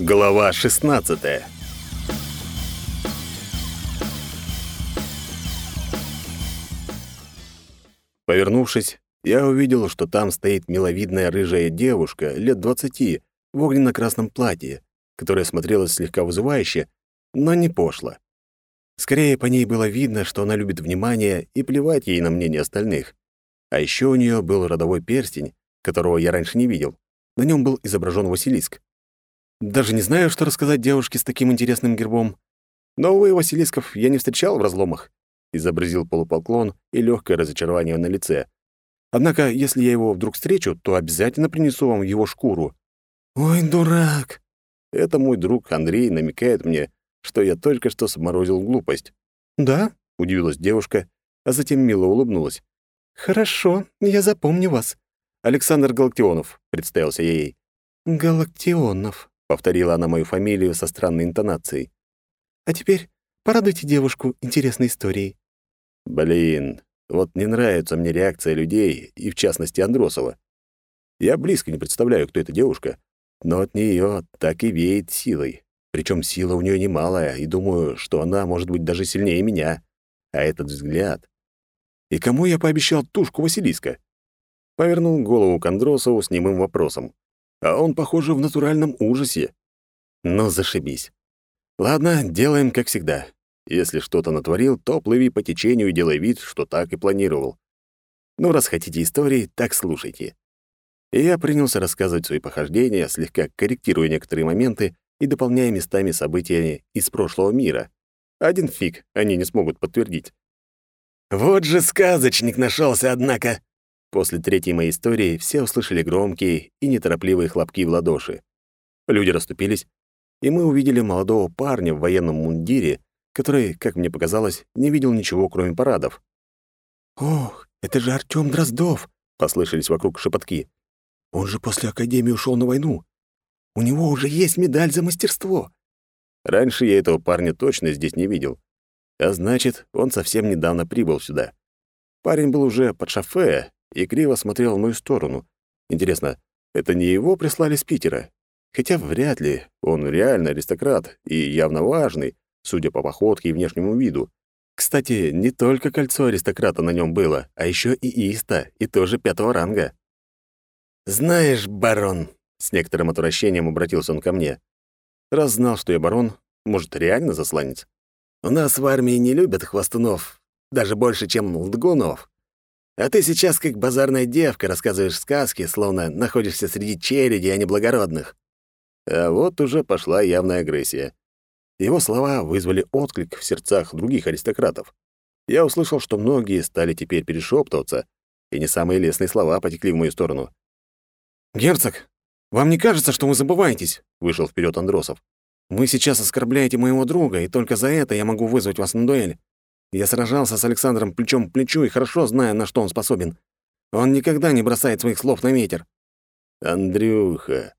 Глава 16. Повернувшись, я увидел, что там стоит миловидная рыжая девушка лет двадцати в огненно-красном платье, которая смотрелась слегка вызывающе, но не пошло. Скорее, по ней было видно, что она любит внимание и плевать ей на мнение остальных. А еще у нее был родовой перстень, которого я раньше не видел. На нем был изображен Василиск. Даже не знаю, что рассказать девушке с таким интересным гербом. Новые Василисков я не встречал в разломах. Изобразил полупоклон и легкое разочарование на лице. Однако, если я его вдруг встречу, то обязательно принесу вам его шкуру. Ой, дурак! Это мой друг Андрей намекает мне, что я только что сморозил глупость. Да? удивилась девушка, а затем мило улыбнулась. Хорошо, я запомню вас. Александр Галактионов, представился я ей. Галактионов, повторила она мою фамилию со странной интонацией. А теперь порадуйте девушку интересной историей. Блин, вот не нравится мне реакция людей, и в частности Андросова. Я близко не представляю, кто эта девушка, но от нее так и веет силой. Причем сила у нее немалая, и думаю, что она может быть даже сильнее меня. А этот взгляд... И кому я пообещал тушку Василиска? Повернул голову к Андросову с немым вопросом а он, похоже, в натуральном ужасе. Ну, зашибись. Ладно, делаем как всегда. Если что-то натворил, то плыви по течению и делай вид, что так и планировал. Ну, раз хотите истории, так слушайте. И я принялся рассказывать свои похождения, слегка корректируя некоторые моменты и дополняя местами событиями из прошлого мира. Один фиг они не смогут подтвердить. «Вот же сказочник нашелся, однако!» После третьей моей истории все услышали громкие и неторопливые хлопки в ладоши. Люди расступились, и мы увидели молодого парня в военном мундире, который, как мне показалось, не видел ничего, кроме парадов. «Ох, это же Артём Дроздов!» — послышались вокруг шепотки. «Он же после Академии ушел на войну. У него уже есть медаль за мастерство!» Раньше я этого парня точно здесь не видел. А значит, он совсем недавно прибыл сюда. Парень был уже под шофе и криво смотрел в мою сторону. Интересно, это не его прислали с Питера? Хотя вряд ли, он реально аристократ и явно важный, судя по походке и внешнему виду. Кстати, не только кольцо аристократа на нем было, а еще и иста, и тоже пятого ранга. «Знаешь, барон», — с некоторым отвращением обратился он ко мне, раз знал, что я барон, может, реально засланец. «У нас в армии не любят хвостунов, даже больше, чем лдгунов. А ты сейчас как базарная девка рассказываешь сказки, словно находишься среди череди, а не благородных». А вот уже пошла явная агрессия. Его слова вызвали отклик в сердцах других аристократов. Я услышал, что многие стали теперь перешептываться, и не самые лестные слова потекли в мою сторону. «Герцог, вам не кажется, что вы забываетесь?» — вышел вперед Андросов. «Вы сейчас оскорбляете моего друга, и только за это я могу вызвать вас на дуэль. Я сражался с Александром плечом к плечу и хорошо знаю, на что он способен. Он никогда не бросает своих слов на ветер. Андрюха,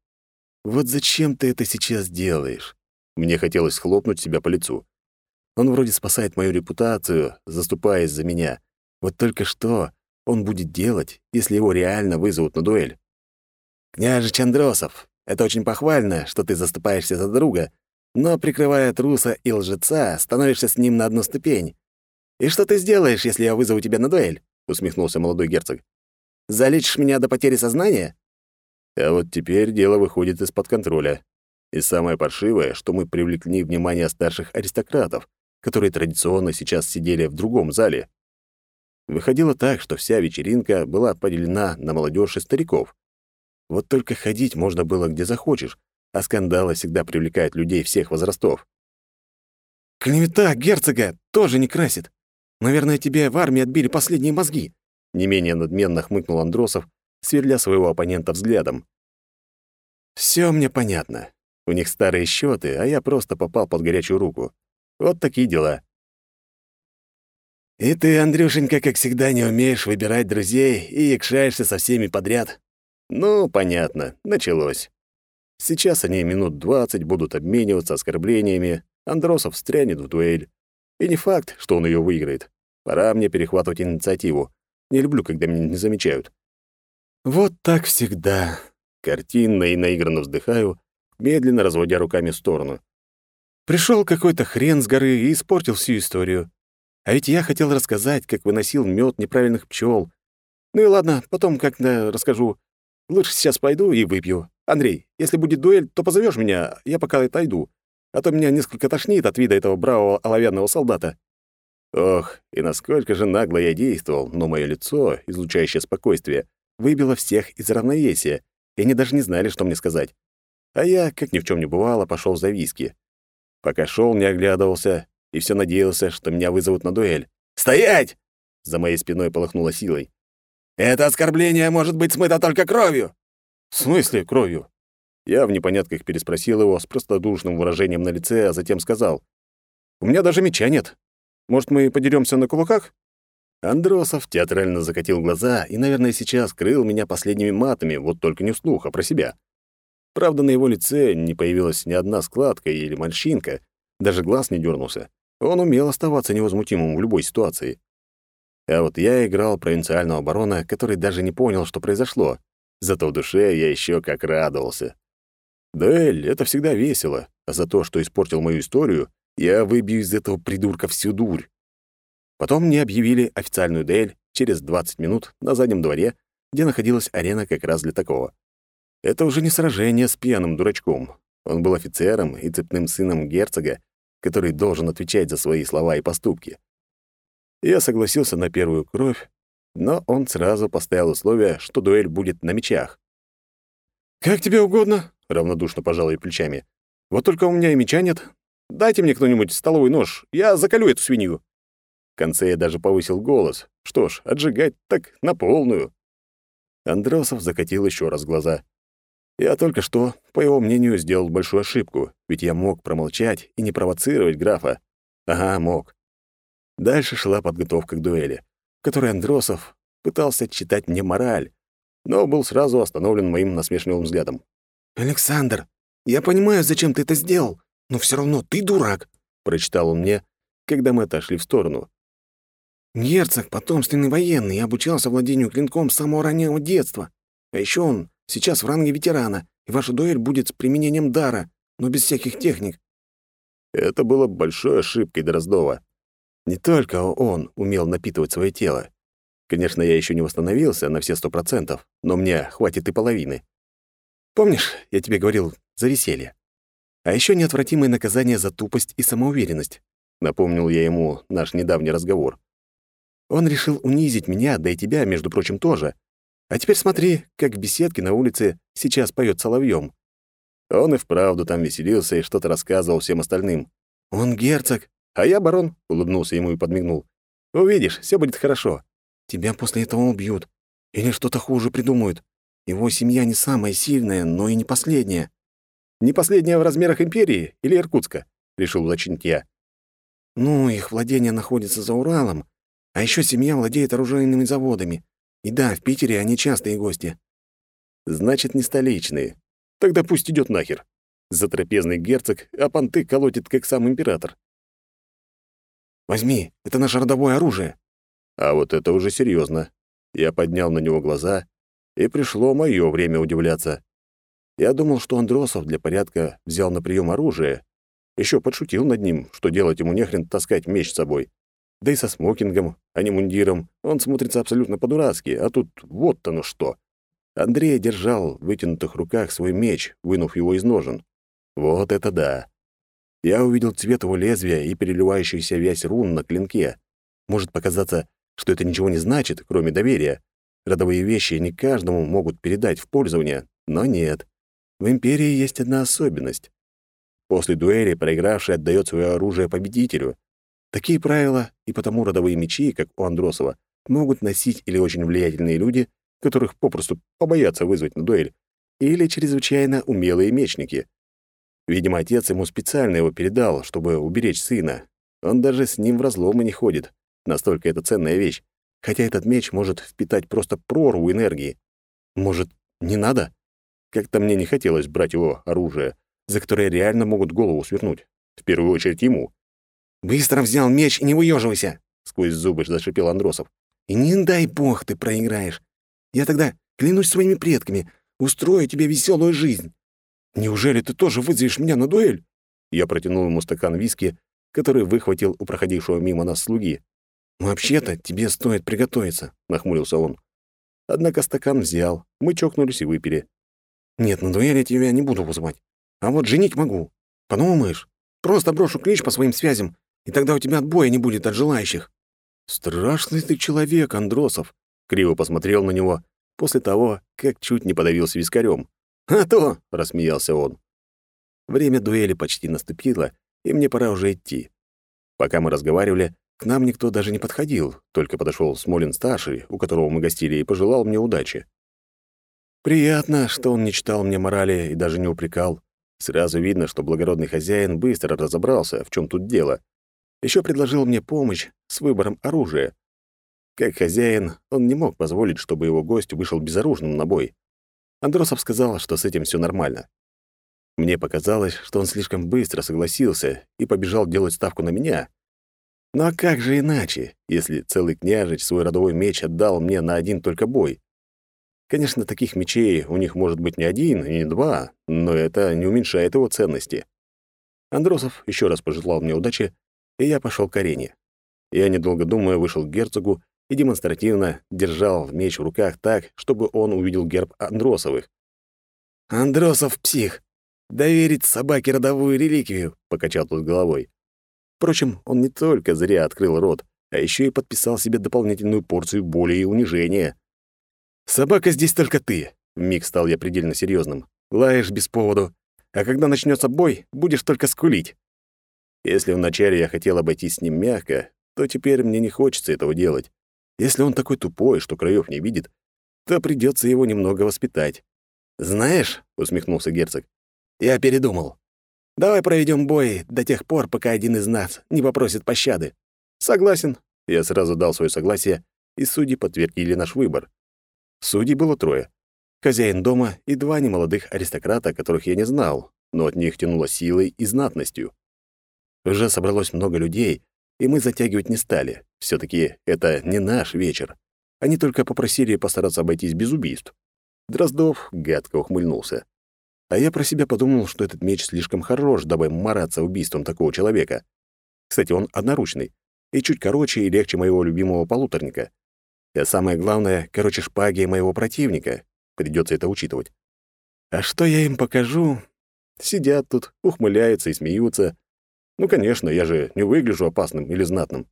вот зачем ты это сейчас делаешь? Мне хотелось хлопнуть себя по лицу. Он вроде спасает мою репутацию, заступаясь за меня. Вот только что он будет делать, если его реально вызовут на дуэль? Княже Чандросов, это очень похвально, что ты заступаешься за друга, но, прикрывая труса и лжеца, становишься с ним на одну ступень. «И что ты сделаешь, если я вызову тебя на дуэль?» — усмехнулся молодой герцог. «Залечишь меня до потери сознания?» А вот теперь дело выходит из-под контроля. И самое паршивое, что мы привлекли внимание старших аристократов, которые традиционно сейчас сидели в другом зале. Выходило так, что вся вечеринка была поделена на молодежь и стариков. Вот только ходить можно было где захочешь, а скандалы всегда привлекают людей всех возрастов. «Клевета герцога тоже не красит. Наверное, тебе в армии отбили последние мозги», — не менее надменно хмыкнул Андросов, сверля своего оппонента взглядом. «Всё мне понятно. У них старые счеты, а я просто попал под горячую руку. Вот такие дела». «И ты, Андрюшенька, как всегда, не умеешь выбирать друзей и якшаешься со всеми подряд?» «Ну, понятно, началось. Сейчас они минут двадцать будут обмениваться оскорблениями, Андросов стрянет в дуэль. И не факт, что он ее выиграет. Пора мне перехватывать инициативу. Не люблю, когда меня не замечают. Вот так всегда. Картинно и наигранно вздыхаю, медленно разводя руками в сторону. Пришел какой-то хрен с горы и испортил всю историю. А ведь я хотел рассказать, как выносил мед неправильных пчел. Ну и ладно, потом как-то расскажу. Лучше сейчас пойду и выпью. Андрей, если будет дуэль, то позовешь меня, я пока отойду. А то меня несколько тошнит от вида этого бравого оловянного солдата. Ох, и насколько же нагло я действовал, но мое лицо, излучающее спокойствие, выбило всех из равновесия, и они даже не знали, что мне сказать. А я, как ни в чем не бывало, пошел за виски. Пока шел, не оглядывался, и все надеялся, что меня вызовут на дуэль. «Стоять!» — за моей спиной полыхнуло силой. «Это оскорбление может быть смыто только кровью!» «В смысле кровью?» Я в непонятках переспросил его с простодушным выражением на лице, а затем сказал. «У меня даже меча нет. Может, мы подеремся на кулаках?» Андросов театрально закатил глаза и, наверное, сейчас крыл меня последними матами, вот только не вслух, а про себя. Правда, на его лице не появилась ни одна складка или морщинка, даже глаз не дернулся. Он умел оставаться невозмутимым в любой ситуации. А вот я играл провинциального барона, который даже не понял, что произошло. Зато в душе я еще как радовался. Дуэль — это всегда весело, а за то, что испортил мою историю, я выбью из этого придурка всю дурь. Потом мне объявили официальную дуэль через 20 минут на заднем дворе, где находилась арена как раз для такого. Это уже не сражение с пьяным дурачком. Он был офицером и цепным сыном герцога, который должен отвечать за свои слова и поступки. Я согласился на первую кровь, но он сразу поставил условие, что дуэль будет на мечах. «Как тебе угодно», — равнодушно пожал я плечами. «Вот только у меня и меча нет. Дайте мне кто-нибудь столовый нож, я заколю эту свинью». В конце я даже повысил голос. Что ж, отжигать так на полную. Андросов закатил еще раз глаза. Я только что, по его мнению, сделал большую ошибку, ведь я мог промолчать и не провоцировать графа. Ага, мог. Дальше шла подготовка к дуэли, в которой Андросов пытался читать мне мораль, но был сразу остановлен моим насмешливым взглядом. «Александр, я понимаю, зачем ты это сделал, но все равно ты дурак», — прочитал он мне, когда мы отошли в сторону. «Герцог — потомственный военный и обучался владению клинком с самого раннего детства. А еще он Сейчас в ранге ветерана, и ваша дуэль будет с применением дара, но без всяких техник». Это было большой ошибкой Дроздова. Не только он умел напитывать свое тело. Конечно, я еще не восстановился на все сто процентов, но мне хватит и половины. Помнишь, я тебе говорил за веселье? А еще неотвратимое наказание за тупость и самоуверенность. Напомнил я ему наш недавний разговор. Он решил унизить меня, да и тебя, между прочим, тоже, а теперь смотри, как в беседке на улице сейчас поет соловьем. Он и вправду там веселился и что-то рассказывал всем остальным. «Он герцог, а я барон», — улыбнулся ему и подмигнул. «Увидишь, все будет хорошо. Тебя после этого убьют. Или что-то хуже придумают. Его семья не самая сильная, но и не последняя». «Не последняя в размерах империи или Иркутска?» — решил уточнить я. «Ну, их владение находится за Уралом, а еще семья владеет оружейными заводами. И да, в Питере они частые гости. Значит, не столичные. Тогда пусть идет нахер. Затрапезный герцог, а понты колотит, как сам император. Возьми, это наше родовое оружие. А вот это уже серьезно. Я поднял на него глаза, и пришло мое время удивляться. Я думал, что Андросов для порядка взял на прием оружие, еще подшутил над ним, что делать ему нехрен таскать меч с собой. Да и со смокингом, а не мундиром, он смотрится абсолютно по-дурацки, а тут вот оно что. Андрей держал в вытянутых руках свой меч, вынув его из ножен. Вот это да. Я увидел цвет его лезвия и переливающуюся вязь рун на клинке. Может показаться, что это ничего не значит, кроме доверия. Родовые вещи не каждому могут передать в пользование, но нет. В Империи есть одна особенность. После дуэли проигравший отдает свое оружие победителю, Такие правила и потому родовые мечи, как у Андросова, могут носить или очень влиятельные люди, которых попросту побоятся вызвать на дуэль, или чрезвычайно умелые мечники. Видимо, отец ему специально его передал, чтобы уберечь сына. Он даже с ним в разломы не ходит. Настолько это ценная вещь. Хотя этот меч может впитать просто прорву энергии. Может, не надо? Как-то мне не хотелось брать его оружие, за которое реально могут голову свернуть. В первую очередь ему. «Быстро взял меч и не выёживайся!» — сквозь зубы зашипел Андросов. «И не дай бог ты проиграешь. Я тогда, клянусь своими предками, устрою тебе веселую жизнь. Неужели ты тоже вызовешь меня на дуэль?» Я протянул ему стакан виски, который выхватил у проходившего мимо нас слуги. «Вообще-то тебе стоит приготовиться», — нахмурился он. Однако стакан взял, мы чокнулись и выпили. «Нет, на дуэль я тебя не буду вызывать. А вот женить могу. Подумаешь, просто брошу клич по своим связям, и тогда у тебя отбоя не будет от желающих». «Страшный ты человек, Андросов», — криво посмотрел на него после того, как чуть не подавился вискарем. «А то!» — рассмеялся он. Время дуэли почти наступило, и мне пора уже идти. Пока мы разговаривали, к нам никто даже не подходил, только подошел Смолин-старший, у которого мы гостили, и пожелал мне удачи. Приятно, что он не читал мне морали и даже не упрекал. Сразу видно, что благородный хозяин быстро разобрался, в чем тут дело. Еще предложил мне помощь с выбором оружия. Как хозяин, он не мог позволить, чтобы его гость вышел безоружным на бой. Андросов сказал, что с этим все нормально. Мне показалось, что он слишком быстро согласился и побежал делать ставку на меня, ну а как же иначе, если целый княжич свой родовой меч отдал мне на один только бой? Конечно, таких мечей у них может быть не один и не два, но это не уменьшает его ценности. Андросов еще раз пожелал мне удачи, и я пошел к арене. Я, недолго думая, вышел к герцогу и демонстративно держал меч в руках так, чтобы он увидел герб Андросовых. «Андросов псих! Доверить собаке родовую реликвию!» — покачал тут головой. Впрочем, он не только зря открыл рот, а еще и подписал себе дополнительную порцию боли и унижения. «Собака здесь только ты», — вмиг стал я предельно серьезным. «Лаешь без поводу, а когда начнется бой, будешь только скулить». Если вначале я хотел обойтись с ним мягко, то теперь мне не хочется этого делать. Если он такой тупой, что краев не видит, то придется его немного воспитать. «Знаешь», — усмехнулся герцог, — «я передумал. Давай проведем бой до тех пор, пока один из нас не попросит пощады. Согласен. Я сразу дал свое согласие, и судьи подтвердили наш выбор. Судей было трое. Хозяин дома и два немолодых аристократа, которых я не знал, но от них тянуло силой и знатностью. Уже собралось много людей, и мы затягивать не стали. все таки это не наш вечер. Они только попросили постараться обойтись без убийств. Дроздов гадко ухмыльнулся. А я про себя подумал, что этот меч слишком хорош, дабы мараться убийством такого человека. Кстати, он одноручный и чуть короче и легче моего любимого полуторника. А самое главное, короче шпаги моего противника. Придется это учитывать. А что я им покажу? Сидят тут, ухмыляются и смеются. Ну, конечно, я же не выгляжу опасным или знатным.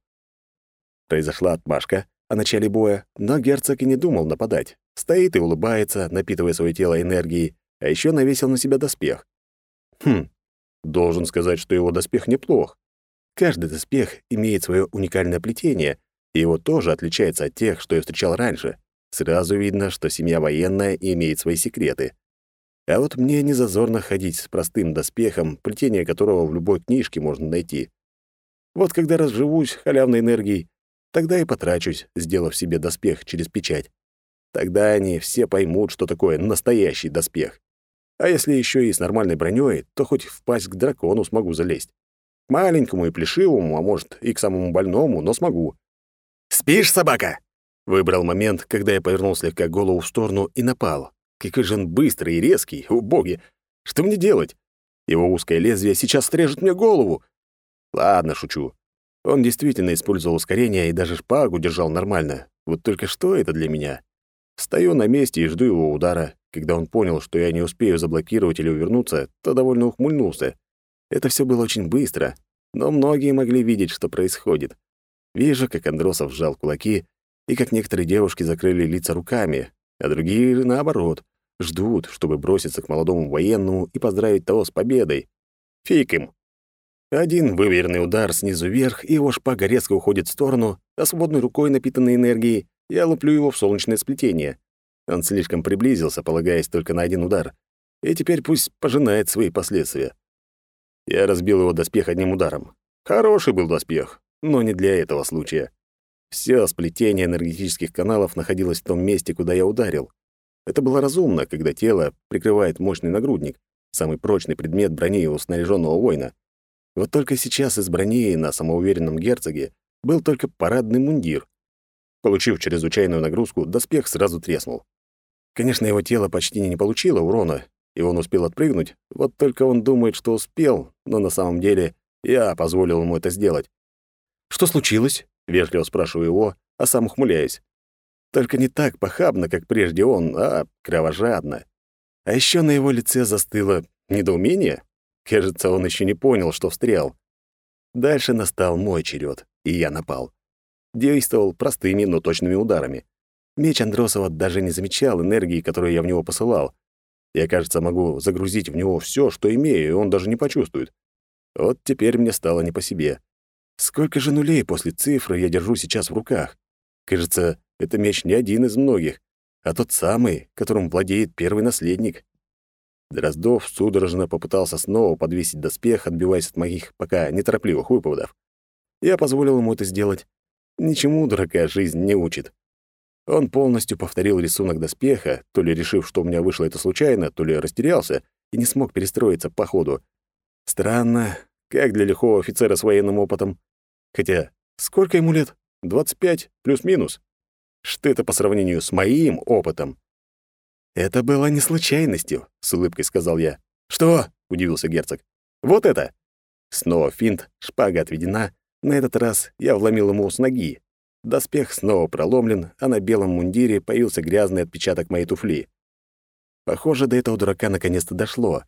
Произошла отмашка о начале боя, но герцог и не думал нападать. Стоит и улыбается, напитывая свое тело энергией, а еще навесил на себя доспех. Хм, должен сказать, что его доспех неплох. Каждый доспех имеет свое уникальное плетение, и его тоже отличается от тех, что я встречал раньше. Сразу видно, что семья военная и имеет свои секреты. А вот мне не зазорно ходить с простым доспехом, плетение которого в любой книжке можно найти. Вот когда разживусь халявной энергией, тогда и потрачусь, сделав себе доспех через печать. Тогда они все поймут, что такое настоящий доспех. А если еще и с нормальной броней, то хоть в пасть к дракону смогу залезть. К маленькому и плешивому, а может, и к самому больному, но смогу. «Спишь, собака?» Выбрал момент, когда я повернул слегка голову в сторону и напал. Какой же он быстрый и резкий, о! Что мне делать? Его узкое лезвие сейчас стрежет мне голову. Ладно, шучу. Он действительно использовал ускорение и даже шпагу держал нормально. Вот только что это для меня? Стою на месте и жду его удара. Когда он понял, что я не успею заблокировать или увернуться, то довольно ухмыльнулся. Это все было очень быстро, но многие могли видеть, что происходит. Вижу, как Андросов сжал кулаки, и как некоторые девушки закрыли лица руками, а другие, наоборот, ждут, чтобы броситься к молодому военному и поздравить того с победой. Фиг им. Один выверенный удар снизу вверх, и его шпага резко уходит в сторону, а свободной рукой, напитанной энергией, я луплю его в солнечное сплетение. Он слишком приблизился, полагаясь только на один удар, и теперь пусть пожинает свои последствия. Я разбил его доспех одним ударом. Хороший был доспех, но не для этого случая. Все сплетение энергетических каналов находилось в том месте, куда я ударил. Это было разумно, когда тело прикрывает мощный нагрудник, самый прочный предмет брони у снаряженного воина. Вот только сейчас из брони на самоуверенном герцоге был только парадный мундир. Получив чрезвычайную нагрузку, доспех сразу треснул. Конечно, его тело почти не получило урона, и он успел отпрыгнуть, вот только он думает, что успел, но на самом деле я позволил ему это сделать. «Что случилось?» — вежливо спрашиваю его, а сам ухмыляюсь. Только не так похабно, как прежде он, а кровожадно. А еще на его лице застыло недоумение. Кажется, он еще не понял, что встрял. Дальше настал мой черед, и я напал. Действовал простыми, но точными ударами. Меч Андросова даже не замечал энергии, которую я в него посылал. Я, кажется, могу загрузить в него все, что имею, и он даже не почувствует. Вот теперь мне стало не по себе. Сколько же нулей после цифры я держу сейчас в руках? Кажется, это меч не один из многих, а тот самый, которым владеет первый наследник. Дроздов судорожно попытался снова подвесить доспех, отбиваясь от моих пока неторопливых выпадов. Я позволил ему это сделать. Ничему дурака жизнь не учит. Он полностью повторил рисунок доспеха, то ли решив, что у меня вышло это случайно, то ли растерялся и не смог перестроиться по ходу. Странно, как для лихого офицера с военным опытом. Хотя, сколько ему лет? 25 плюс-минус. Что это по сравнению с моим опытом? «Это было не случайностью», — с улыбкой сказал я. «Что?» — удивился герцог. «Вот это!» Снова финт, шпага отведена. На этот раз я вломил ему с ноги. Доспех снова проломлен, а на белом мундире появился грязный отпечаток моей туфли. Похоже, до этого дурака наконец-то дошло.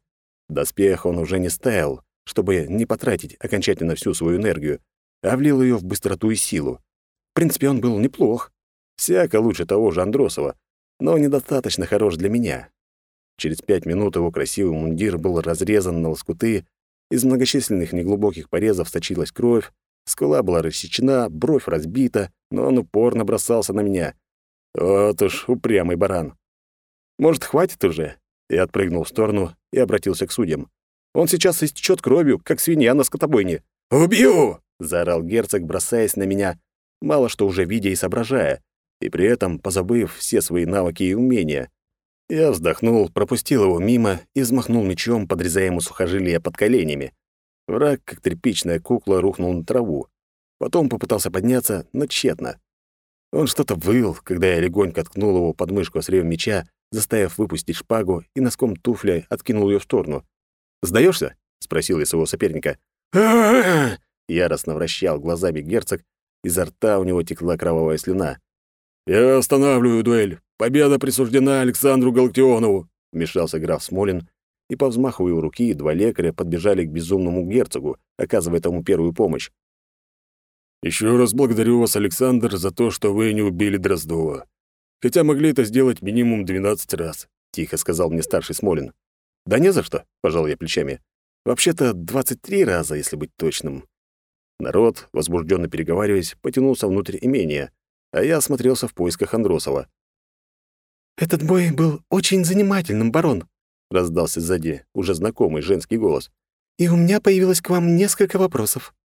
Доспех он уже не ставил, чтобы не потратить окончательно всю свою энергию, а влил ее в быстроту и силу. В принципе, он был неплох. Всяко лучше того же Андросова, но недостаточно хорош для меня. Через пять минут его красивый мундир был разрезан на лоскуты, из многочисленных неглубоких порезов сочилась кровь, скула была рассечена, бровь разбита, но он упорно бросался на меня. Вот уж упрямый баран. «Может, хватит уже?» Я отпрыгнул в сторону и обратился к судьям. «Он сейчас истечет кровью, как свинья на скотобойне». «Убью!» — заорал герцог, бросаясь на меня, мало что уже видя и соображая и при этом позабыв все свои навыки и умения. Я вздохнул, пропустил его мимо и взмахнул мечом, подрезая ему сухожилия под коленями. Враг, как тряпичная кукла, рухнул на траву. Потом попытался подняться, но тщетно. Он что-то выл, когда я легонько ткнул его под мышку с меча, заставив выпустить шпагу и носком туфля откинул ее в сторону. «Сдаешься?» — спросил я своего соперника. Яростно вращал глазами герцог, изо рта у него текла кровавая слюна. «Я останавливаю дуэль. Победа присуждена Александру Галактионову», — вмешался граф Смолин, и по взмаху его руки два лекаря подбежали к безумному герцогу, оказывая тому первую помощь. «Еще раз благодарю вас, Александр, за то, что вы не убили Дроздова. Хотя могли это сделать минимум 12 раз», — тихо сказал мне старший Смолин. «Да не за что», — пожал я плечами. «Вообще-то 23 раза, если быть точным». Народ, возбужденно переговариваясь, потянулся внутрь имения, а я осмотрелся в поисках Андросова. «Этот бой был очень занимательным, барон», — раздался сзади уже знакомый женский голос. «И у меня появилось к вам несколько вопросов».